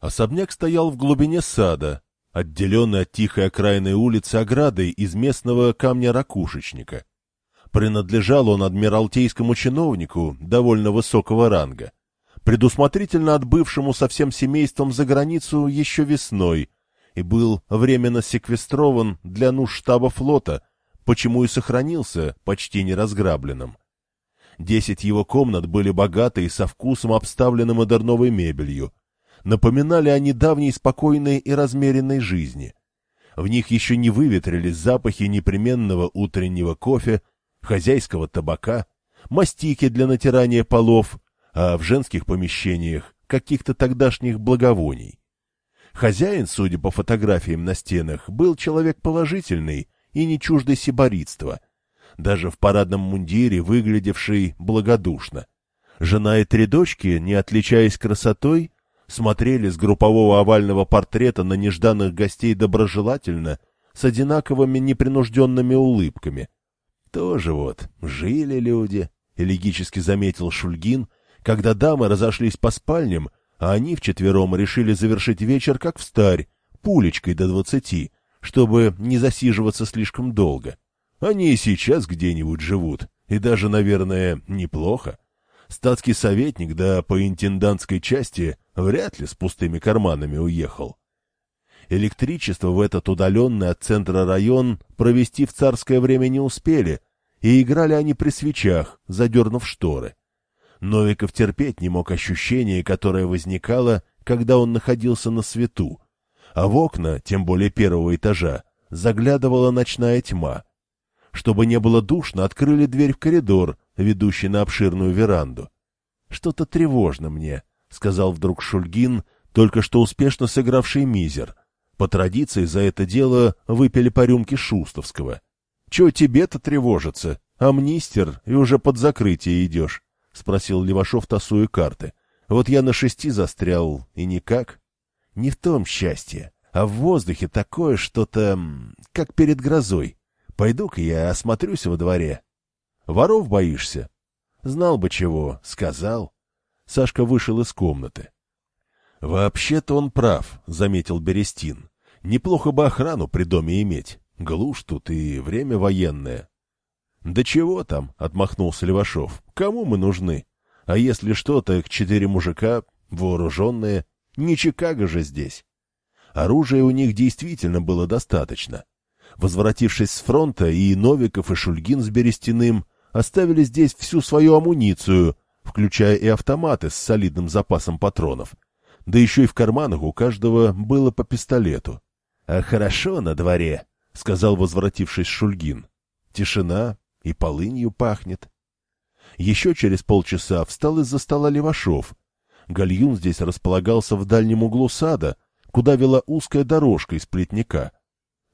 Особняк стоял в глубине сада, отделенный от тихой окраинной улицы оградой из местного камня-ракушечника. Принадлежал он адмиралтейскому чиновнику довольно высокого ранга, предусмотрительно отбывшему со всем семейством за границу еще весной, и был временно секвестрован для нужд штаба флота, почему и сохранился почти неразграбленным. Десять его комнат были богаты и со вкусом обставлены модерновой мебелью. Напоминали о недавней спокойной и размеренной жизни. В них еще не выветрились запахи непременного утреннего кофе, хозяйского табака, мастики для натирания полов, а в женских помещениях каких-то тогдашних благовоний. Хозяин, судя по фотографиям на стенах, был человек положительный и не чуждый сиборитства, даже в парадном мундире выглядевший благодушно. Жена и три дочки, не отличаясь красотой, смотрели с группового овального портрета на нежданных гостей доброжелательно, с одинаковыми непринужденными улыбками. Тоже вот, жили люди, — элегически заметил Шульгин, когда дамы разошлись по спальням, а они вчетвером решили завершить вечер как встарь, пулечкой до двадцати, чтобы не засиживаться слишком долго. Они и сейчас где-нибудь живут, и даже, наверное, неплохо. Статский советник, да по интендантской части, вряд ли с пустыми карманами уехал. Электричество в этот удаленный от центра район провести в царское время не успели, и играли они при свечах, задернув шторы. Новиков терпеть не мог ощущения, которое возникало, когда он находился на свету, а в окна, тем более первого этажа, заглядывала ночная тьма. Чтобы не было душно, открыли дверь в коридор, ведущий на обширную веранду. — Что-то тревожно мне, — сказал вдруг Шульгин, только что успешно сыгравший мизер. По традиции за это дело выпили по рюмке Шустовского. — Чего тебе-то тревожиться? Амнистер, и уже под закрытие идешь. — спросил Левашов, тасуя карты. — Вот я на шести застрял, и никак. Не в том счастье, а в воздухе такое что-то, как перед грозой. Пойду-ка я осмотрюсь во дворе. — Воров боишься? — Знал бы чего, сказал. Сашка вышел из комнаты. — Вообще-то он прав, — заметил Берестин. — Неплохо бы охрану при доме иметь. Глушь тут и время военное. «Да чего там?» — отмахнулся Левашов. «Кому мы нужны? А если что, то их четыре мужика, вооруженные. Не Чикаго же здесь». Оружия у них действительно было достаточно. Возвратившись с фронта, и Новиков, и Шульгин с Берестяным оставили здесь всю свою амуницию, включая и автоматы с солидным запасом патронов. Да еще и в карманах у каждого было по пистолету. — А хорошо на дворе, — сказал возвратившись Шульгин. Тишина, и полынью пахнет. Еще через полчаса встал из-за стола Левашов. Гальюн здесь располагался в дальнем углу сада, куда вела узкая дорожка из плетника.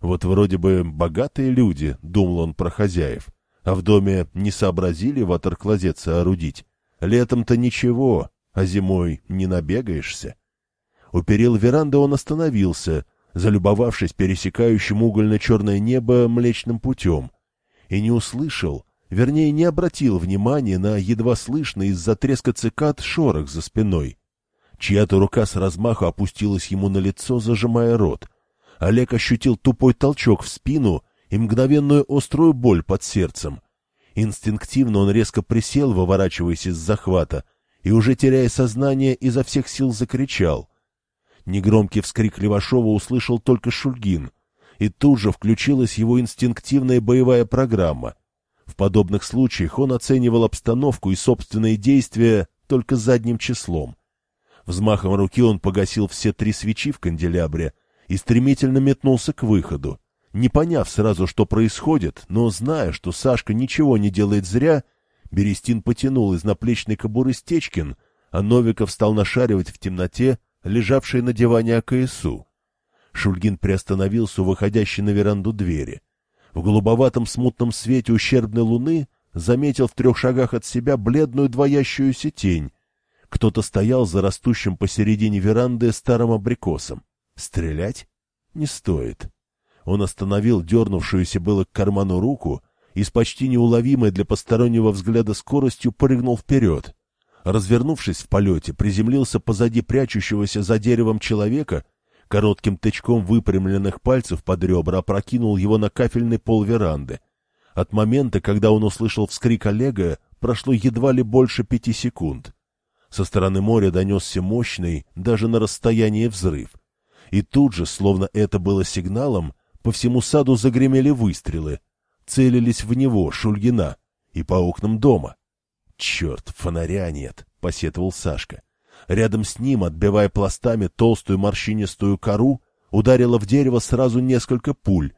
Вот вроде бы богатые люди, думал он про хозяев, а в доме не сообразили ватерклозет соорудить. Летом-то ничего, а зимой не набегаешься. У перил веранды он остановился, залюбовавшись пересекающим угольно-черное небо млечным путем — и не услышал, вернее, не обратил внимания на едва слышный из-за треска цикад шорох за спиной. Чья-то рука с размаху опустилась ему на лицо, зажимая рот. Олег ощутил тупой толчок в спину и мгновенную острую боль под сердцем. Инстинктивно он резко присел, выворачиваясь из захвата, и, уже теряя сознание, изо всех сил закричал. Негромкий вскрик Левашова услышал только Шульгин — и тут же включилась его инстинктивная боевая программа. В подобных случаях он оценивал обстановку и собственные действия только задним числом. Взмахом руки он погасил все три свечи в канделябре и стремительно метнулся к выходу. Не поняв сразу, что происходит, но зная, что Сашка ничего не делает зря, Берестин потянул из наплечной кобуры Стечкин, а Новиков стал нашаривать в темноте лежавший на диване АКСУ. Шульгин приостановился у выходящей на веранду двери. В голубоватом смутном свете ущербной луны заметил в трех шагах от себя бледную двоящуюся тень. Кто-то стоял за растущим посередине веранды старым абрикосом. Стрелять? Не стоит. Он остановил дернувшуюся было к карману руку и с почти неуловимой для постороннего взгляда скоростью прыгнул вперед. Развернувшись в полете, приземлился позади прячущегося за деревом человека, коротким тычком выпрямленных пальцев под ребра опрокинул его на кафельный пол веранды. От момента, когда он услышал вскрик Олега, прошло едва ли больше пяти секунд. Со стороны моря донесся мощный, даже на расстоянии взрыв. И тут же, словно это было сигналом, по всему саду загремели выстрелы. Целились в него, Шульгина, и по окнам дома. «Черт, фонаря нет!» — посетовал Сашка. Рядом с ним, отбивая пластами толстую морщинистую кору, ударило в дерево сразу несколько пуль.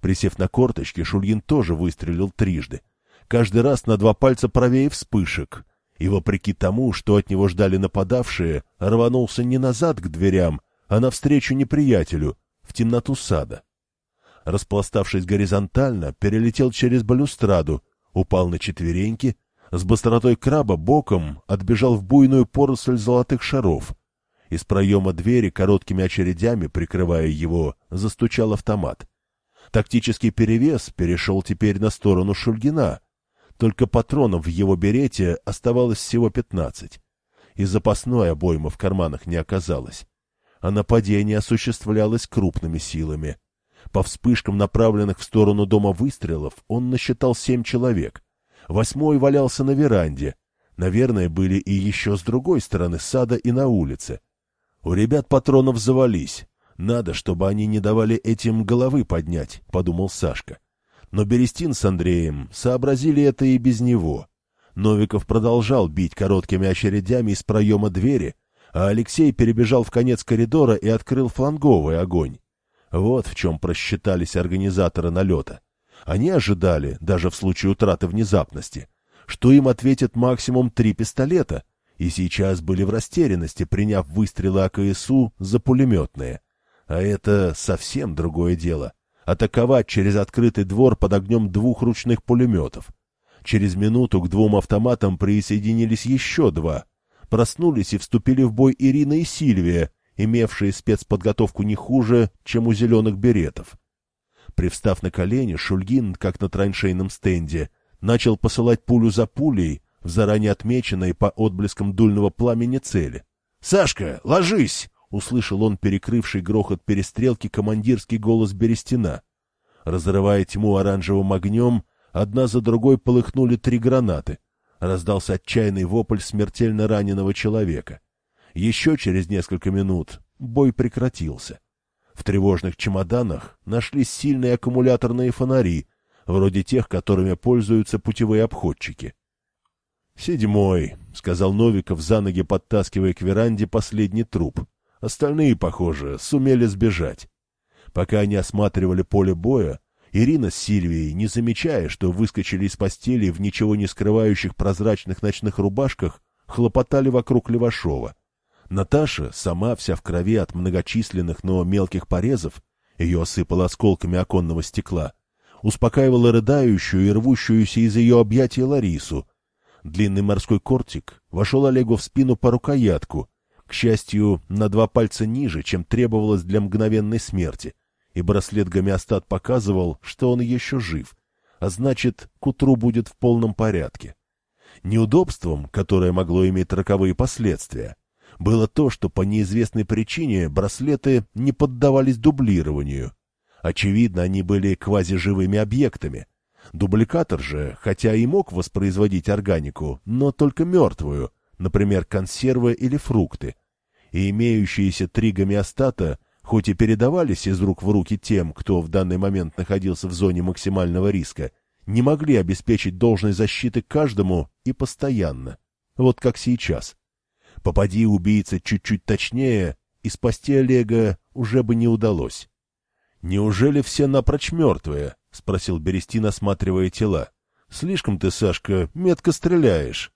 Присев на корточки, Шульгин тоже выстрелил трижды. Каждый раз на два пальца правее вспышек. И, вопреки тому, что от него ждали нападавшие, рванулся не назад к дверям, а навстречу неприятелю, в темноту сада. Распластавшись горизонтально, перелетел через балюстраду, упал на четвереньки, с быстротой краба боком отбежал в буйную поросль золотых шаров. Из проема двери короткими очередями, прикрывая его, застучал автомат. Тактический перевес перешел теперь на сторону Шульгина. Только патронов в его берете оставалось всего пятнадцать. И запасной обоймы в карманах не оказалось. А нападение осуществлялось крупными силами. По вспышкам, направленных в сторону дома выстрелов, он насчитал семь человек. Восьмой валялся на веранде. Наверное, были и еще с другой стороны сада и на улице. У ребят патронов завались. Надо, чтобы они не давали этим головы поднять, — подумал Сашка. Но Берестин с Андреем сообразили это и без него. Новиков продолжал бить короткими очередями из проема двери, а Алексей перебежал в конец коридора и открыл фланговый огонь. Вот в чем просчитались организаторы налета. Они ожидали, даже в случае утраты внезапности, что им ответят максимум три пистолета, и сейчас были в растерянности, приняв выстрелы АКСУ за пулеметные. А это совсем другое дело. Атаковать через открытый двор под огнем двух ручных пулеметов. Через минуту к двум автоматам присоединились еще два. Проснулись и вступили в бой Ирина и Сильвия, имевшие спецподготовку не хуже, чем у зеленых беретов. Привстав на колени, Шульгин, как на траншейном стенде, начал посылать пулю за пулей в заранее отмеченной по отблескам дульного пламени цели. «Сашка, ложись!» — услышал он перекрывший грохот перестрелки командирский голос Берестина. Разрывая тьму оранжевым огнем, одна за другой полыхнули три гранаты. Раздался отчаянный вопль смертельно раненого человека. Еще через несколько минут бой прекратился. В тревожных чемоданах нашлись сильные аккумуляторные фонари, вроде тех, которыми пользуются путевые обходчики. «Седьмой», — сказал Новиков, за ноги подтаскивая к веранде последний труп. Остальные, похоже, сумели сбежать. Пока они осматривали поле боя, Ирина с Сильвией, не замечая, что выскочили из постели в ничего не скрывающих прозрачных ночных рубашках, хлопотали вокруг Левашова. Наташа, сама вся в крови от многочисленных, но мелких порезов, ее осыпало осколками оконного стекла, успокаивала рыдающую и рвущуюся из ее объятий Ларису. Длинный морской кортик вошел Олегу в спину по рукоятку, к счастью, на два пальца ниже, чем требовалось для мгновенной смерти, и браслет гомеостат показывал, что он еще жив, а значит, к утру будет в полном порядке. Неудобством, которое могло иметь роковые последствия, было то, что по неизвестной причине браслеты не поддавались дублированию. Очевидно, они были квазиживыми объектами. Дубликатор же, хотя и мог воспроизводить органику, но только мертвую, например, консервы или фрукты. И имеющиеся три гомеостата, хоть и передавались из рук в руки тем, кто в данный момент находился в зоне максимального риска, не могли обеспечить должной защиты каждому и постоянно. Вот как сейчас. Попади убийца чуть-чуть точнее, и спасти Олега уже бы не удалось. — Неужели все напрочь мертвые? — спросил Берестин, осматривая тела. — Слишком ты, Сашка, метко стреляешь.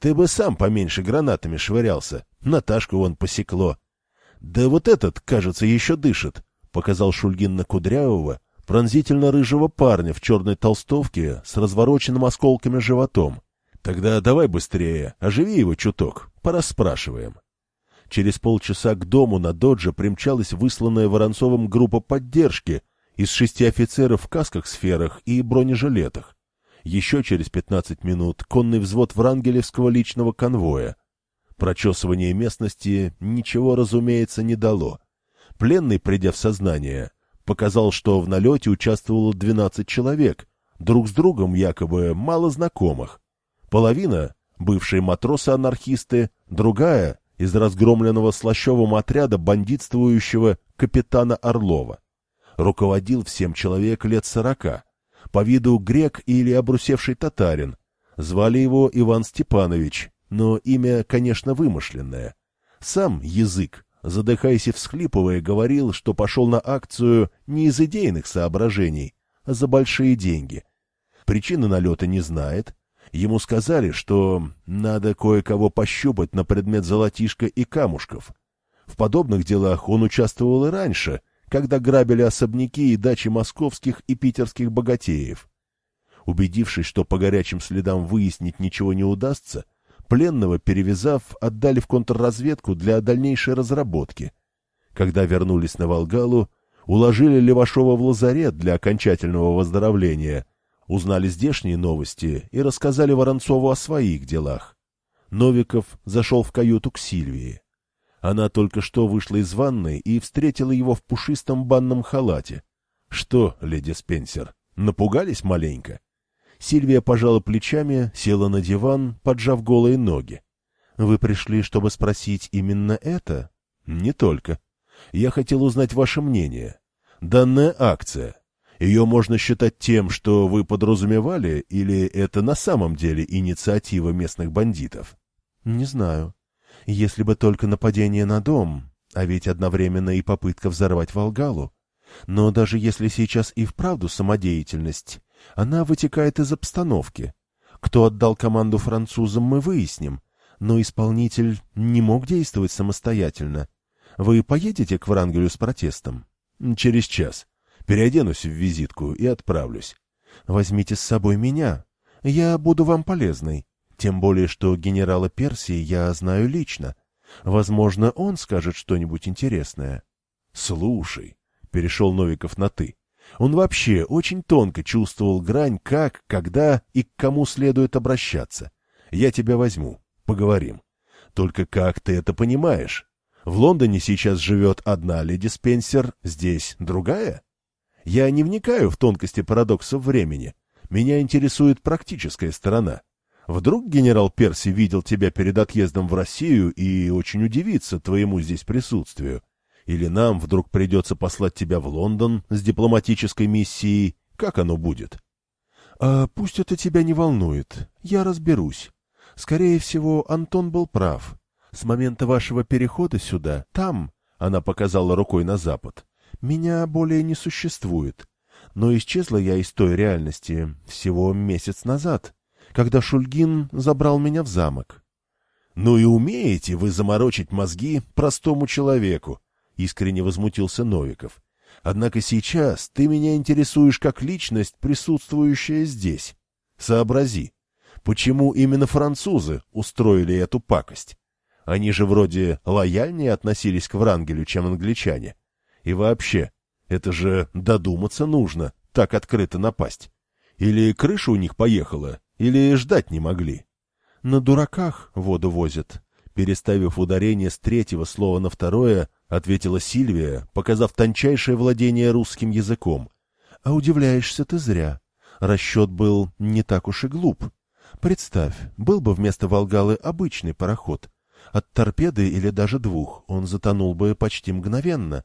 Ты бы сам поменьше гранатами швырялся. Наташку вон посекло. — Да вот этот, кажется, еще дышит, — показал Шульгин на Кудрявого, пронзительно-рыжего парня в черной толстовке с развороченным осколками животом. — Тогда давай быстрее, оживи его чуток, Порасспрашиваем. Через полчаса к дому на додже примчалась высланная Воронцовым группа поддержки из шести офицеров в касках-сферах и бронежилетах. Еще через пятнадцать минут конный взвод Врангелевского личного конвоя. Прочесывание местности ничего, разумеется, не дало. Пленный, придя в сознание, показал, что в налете участвовало 12 человек, друг с другом якобы мало знакомых. Половина — бывшие матросы-анархисты, другая — из разгромленного слащевым отряда бандитствующего капитана Орлова. Руководил всем человек лет сорока, по виду грек или обрусевший татарин. Звали его Иван Степанович, но имя, конечно, вымышленное. Сам язык, задыхаясь и всхлипывая, говорил, что пошел на акцию не из идейных соображений, а за большие деньги. Причины налета не знает. Ему сказали, что надо кое-кого пощупать на предмет золотишка и камушков. В подобных делах он участвовал и раньше, когда грабили особняки и дачи московских и питерских богатеев. Убедившись, что по горячим следам выяснить ничего не удастся, Пленного, перевязав, отдали в контрразведку для дальнейшей разработки. Когда вернулись на Волгалу, уложили Левашова в лазарет для окончательного выздоровления, узнали здешние новости и рассказали Воронцову о своих делах. Новиков зашел в каюту к Сильвии. Она только что вышла из ванной и встретила его в пушистом банном халате. — Что, леди Спенсер, напугались маленько? Сильвия пожала плечами, села на диван, поджав голые ноги. — Вы пришли, чтобы спросить именно это? — Не только. Я хотел узнать ваше мнение. Данная акция. Ее можно считать тем, что вы подразумевали, или это на самом деле инициатива местных бандитов? — Не знаю. Если бы только нападение на дом, а ведь одновременно и попытка взорвать Волгалу. Но даже если сейчас и вправду самодеятельность, она вытекает из обстановки. Кто отдал команду французам, мы выясним, но исполнитель не мог действовать самостоятельно. Вы поедете к Врангелю с протестом? Через час. Переоденусь в визитку и отправлюсь. Возьмите с собой меня. Я буду вам полезной. Тем более, что генерала Персии я знаю лично. Возможно, он скажет что-нибудь интересное. — Слушай, — перешел Новиков на «ты», он вообще очень тонко чувствовал грань, как, когда и к кому следует обращаться. Я тебя возьму, поговорим. Только как ты это понимаешь? В Лондоне сейчас живет одна леди Спенсер, здесь другая? Я не вникаю в тонкости парадоксов времени. Меня интересует практическая сторона. Вдруг генерал Перси видел тебя перед отъездом в Россию и очень удивится твоему здесь присутствию. Или нам вдруг придется послать тебя в Лондон с дипломатической миссией? Как оно будет? А пусть это тебя не волнует. Я разберусь. Скорее всего, Антон был прав. С момента вашего перехода сюда, там, она показала рукой на запад, меня более не существует. Но исчезла я из той реальности всего месяц назад, когда Шульгин забрал меня в замок. Ну и умеете вы заморочить мозги простому человеку, искренне возмутился Новиков. Однако сейчас ты меня интересуешь как личность, присутствующая здесь. Сообрази, почему именно французы устроили эту пакость? Они же вроде лояльнее относились к Врангелю, чем англичане. И вообще, это же додуматься нужно, так открыто напасть. Или крыша у них поехала, или ждать не могли. На дураках воду возят. Переставив ударение с третьего слова на второе, — ответила Сильвия, показав тончайшее владение русским языком. — А удивляешься ты зря. Расчет был не так уж и глуп. Представь, был бы вместо Волгалы обычный пароход. От торпеды или даже двух он затонул бы почти мгновенно.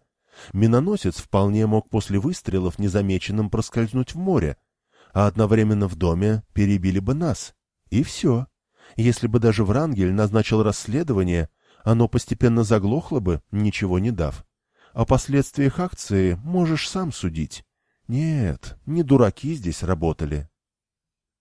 Миноносец вполне мог после выстрелов незамеченным проскользнуть в море, а одновременно в доме перебили бы нас. И все. Если бы даже Врангель назначил расследование, оно постепенно заглохло бы, ничего не дав. О последствиях акции можешь сам судить. Нет, не дураки здесь работали.